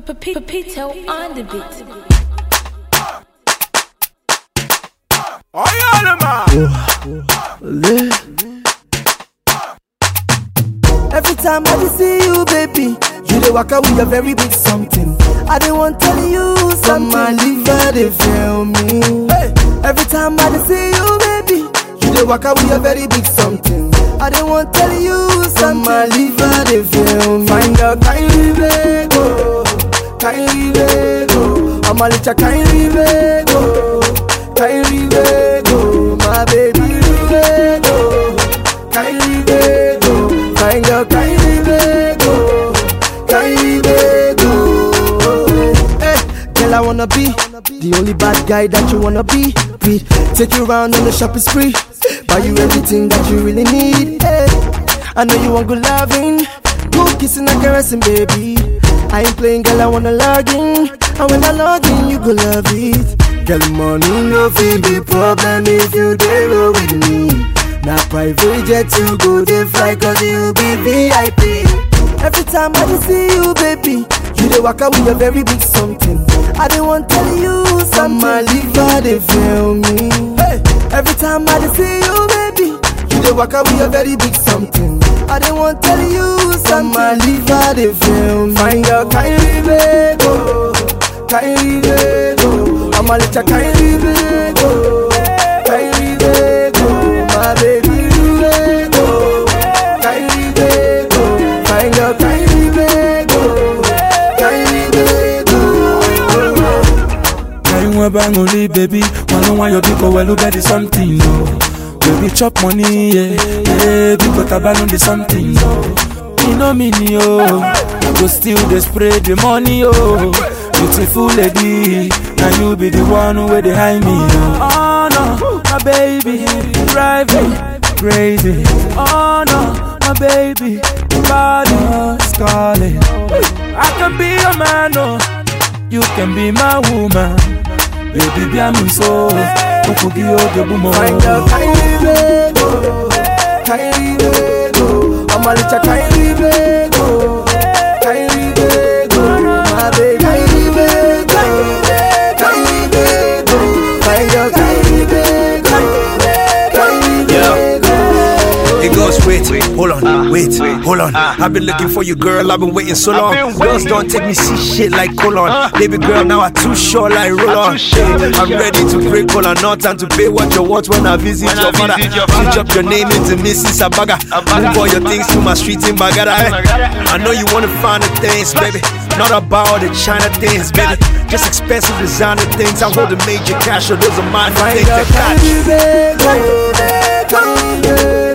Pepito on the beat. Every time I see you, baby, you dey waka with a very big something. I dey want to tell you something. my liver dey fail me. Hey. Every time I see you, baby, you dey waka with a very big something. I dey want tell you something. my liver dey fail me. Find out kindly go, kindly go. I'm a little kindly go, kindly go. My baby go, kindly go. Find your kindly go, kindly go. Hey, girl, I wanna be the only bad guy that you wanna be with. Take you around on the shopping spree, buy you everything that you really need. Hey, I know you want good loving, good kissing and caressing, baby. I ain't playing, girl, I wanna log in. And when I log in, you go love it. Girl, money no feel the problem if you roll with me. Now private jet you go dey fly cause you be VIP. Every time I see you, baby, you dey waka with a very big something. I dey want to tell you something. My liver dey fail me. Hey. Every time I see you, baby, you dey waka with a very big something. I dey want to tell you something. My liver dey fail. Find your kindly go, kindly go. I'm a little kindly go, kindly go. My baby go, kindly go. Find your kindly go, kindly go. Carry one bang only, baby. On one, your people well at the something, no. Baby, chop money, yeah. Yeah, because I ban on the something. You know me, yo. Go still they spray the money, oh. Beautiful lady, now you be the one who they hide me, oh. Oh no, my baby, drive me crazy. Oh no, my baby, body calling. I can be your man, oh. You can be my woman. Baby, be a me so. Ukugi o de bumo. Find your kindly go, kindly go. I'm a little kindly go, kindly go. My baby, kindly go, kindly go. Find your kindly go, kindly go. It goes, wait, hold on, wait, hold on. I've been looking for you, girl. I've been waiting so long. Girls don't take me see shit like colon. Baby girl, now I too short like roll on. Hey, I'm ready to break all and not time to pay what you want when I visit your father. Change up your name into Mrs. Abaga. Move all your things to my street in Bagada. I know you wanna find the things, baby. Not about the China things, baby. Just expensive designer things. I hold the major cash, or those are mine. Find Take your the catch. kindly go,